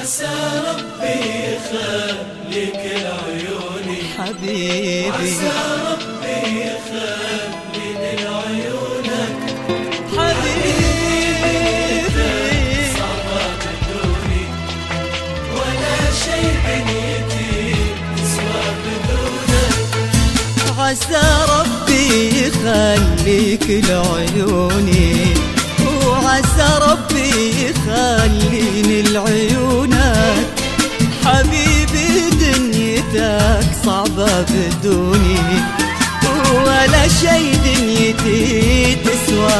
عسى ربي يخليك لعيوني. حبيبي. عسى ربي يخليني لعيونك. حبيبي صعبة بدوني ولا شيء بنيتي تسوى بدونك عسى ربي يخليك لعيوني. وعسى ربي يخليني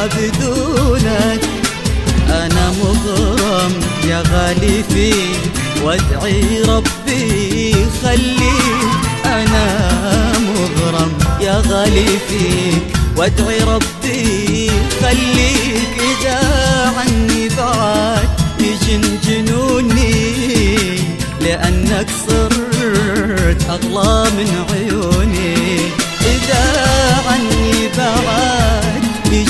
بدونك أنا مغرم يا غالي فيك وادعي ربي يخليك أنا مغرم يا غالي فيك وادعي ربي يخليك إذا عني بعد يجن جنوني لأنك صرت أغلى من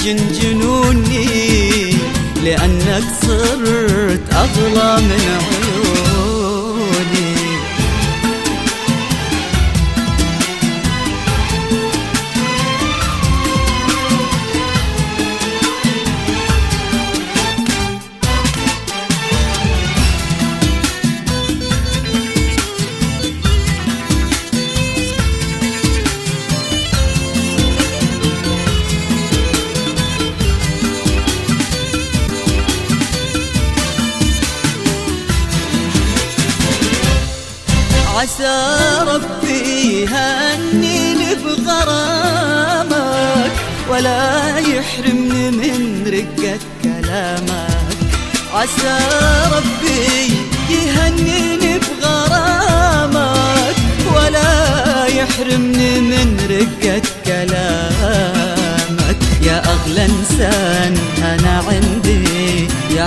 يجن جنوني لأنك صرت أغلى من عيوني. عسى ربي يهنيني بغرامك ولا يحرمني من رقة كلامك. عسى ربي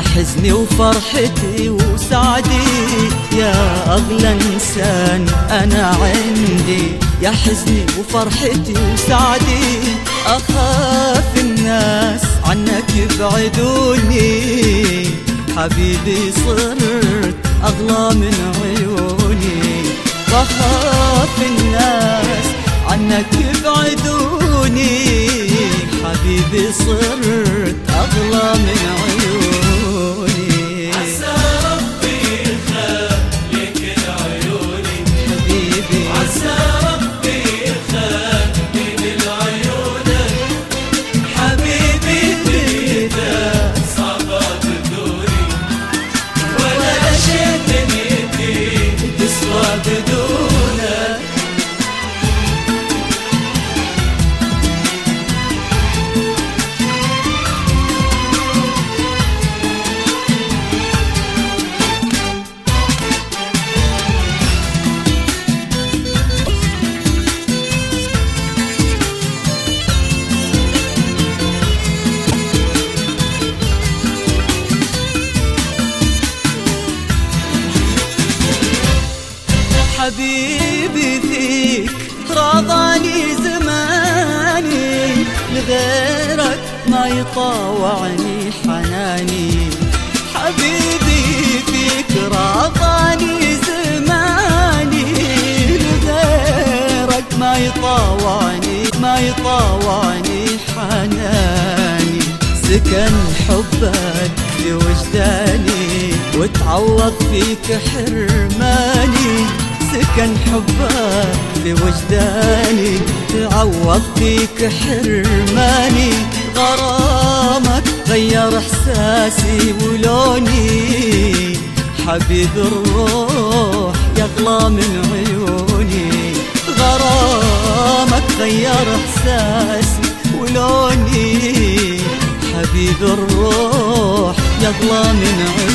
حزني وفرحتي وسعدي. يا أغلى إنسان أنا عندي. يا حزني وفرحتي وسعدي. أخاف الناس عنك يبعدوني. حبيبي صرت أغلى من عيوني. بخاف الناس عنك يبعدوني. حبيبي صرت أغلى حبيبي فيك راضاني زماني لغيرك ما يطاوعني حناني. حبيبي فيك راضاني زماني لغيرك ما يطاوعني ما يطاوعني حناني. سكن حبك في وجداني وتعوض فيك حرماني. سكن حبك في وجداني تعوض فيك حرماني. غرامك غير إحساسي ولوني. حبيب الروح يغلى من عيوني. غرامك غير إحساسي ولوني. حبيب الروح يغلى من عيوني.